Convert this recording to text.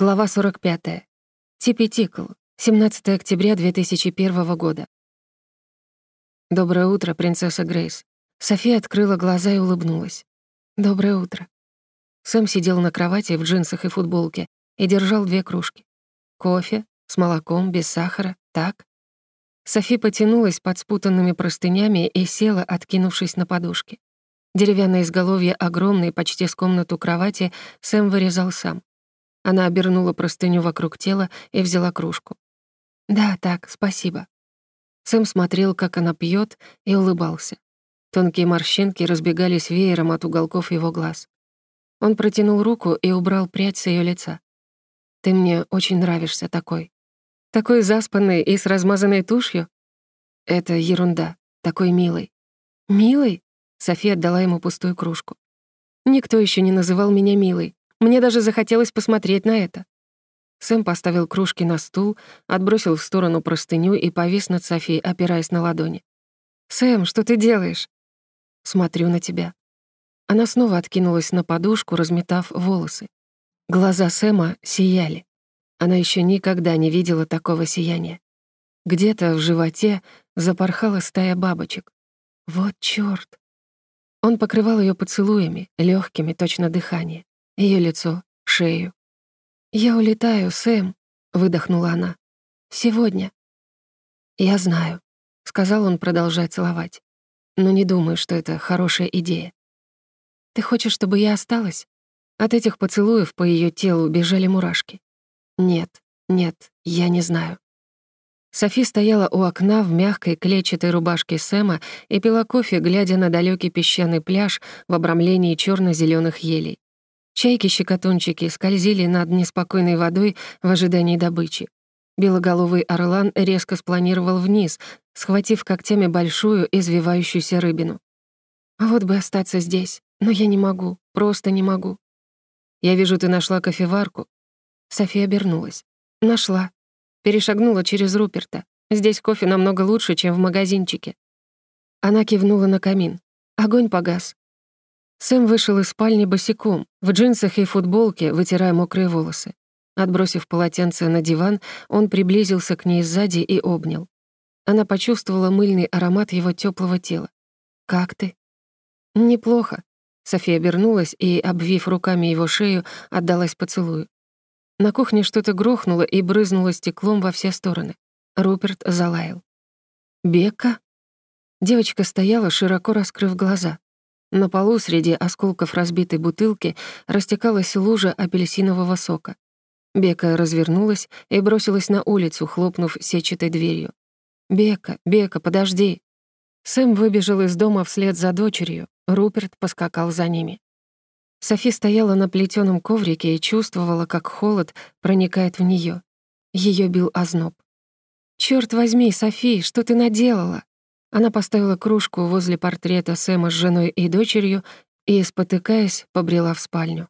Глава 45. Типи Тикл. 17 октября 2001 года. «Доброе утро, принцесса Грейс». София открыла глаза и улыбнулась. «Доброе утро». Сэм сидел на кровати в джинсах и футболке и держал две кружки. Кофе, с молоком, без сахара, так? Софи потянулась под спутанными простынями и села, откинувшись на подушке. Деревянное изголовье огромной, почти с комнату кровати, Сэм вырезал сам. Она обернула простыню вокруг тела и взяла кружку. «Да, так, спасибо». Сэм смотрел, как она пьет, и улыбался. Тонкие морщинки разбегались веером от уголков его глаз. Он протянул руку и убрал прядь с ее лица. «Ты мне очень нравишься такой. Такой заспанный и с размазанной тушью?» «Это ерунда. Такой милый». «Милый?» София отдала ему пустую кружку. «Никто еще не называл меня милой. Мне даже захотелось посмотреть на это. Сэм поставил кружки на стул, отбросил в сторону простыню и повис над Софией, опираясь на ладони. «Сэм, что ты делаешь?» «Смотрю на тебя». Она снова откинулась на подушку, разметав волосы. Глаза Сэма сияли. Она еще никогда не видела такого сияния. Где-то в животе запорхала стая бабочек. Вот чёрт. Он покрывал ее поцелуями, легкими, точно дыхание ее лицо, шею. «Я улетаю, Сэм», — выдохнула она. «Сегодня». «Я знаю», — сказал он, продолжая целовать. «Но не думаю, что это хорошая идея». «Ты хочешь, чтобы я осталась?» От этих поцелуев по ее телу бежали мурашки. «Нет, нет, я не знаю». Софи стояла у окна в мягкой клетчатой рубашке Сэма и пила кофе, глядя на далекий песчаный пляж в обрамлении черно зеленых елей. Чайки-щекотунчики скользили над неспокойной водой в ожидании добычи. Белоголовый орлан резко спланировал вниз, схватив когтями большую извивающуюся рыбину. «Вот бы остаться здесь, но я не могу, просто не могу». «Я вижу, ты нашла кофеварку». София обернулась. «Нашла. Перешагнула через Руперта. Здесь кофе намного лучше, чем в магазинчике». Она кивнула на камин. Огонь погас. Сэм вышел из спальни босиком, в джинсах и футболке, вытирая мокрые волосы. Отбросив полотенце на диван, он приблизился к ней сзади и обнял. Она почувствовала мыльный аромат его теплого тела. «Как ты?» «Неплохо». София обернулась и, обвив руками его шею, отдалась поцелую. На кухне что-то грохнуло и брызнуло стеклом во все стороны. Руперт залаял. «Бекка?» Девочка стояла, широко раскрыв глаза. На полу среди осколков разбитой бутылки растекалась лужа апельсинового сока. Бека развернулась и бросилась на улицу, хлопнув сетчатой дверью. «Бека, Бека, подожди!» Сэм выбежал из дома вслед за дочерью, Руперт поскакал за ними. Софи стояла на плетеном коврике и чувствовала, как холод проникает в нее. Ее бил озноб. «Чёрт возьми, Софи, что ты наделала?» Она поставила кружку возле портрета Сэма с женой и дочерью и, спотыкаясь, побрела в спальню.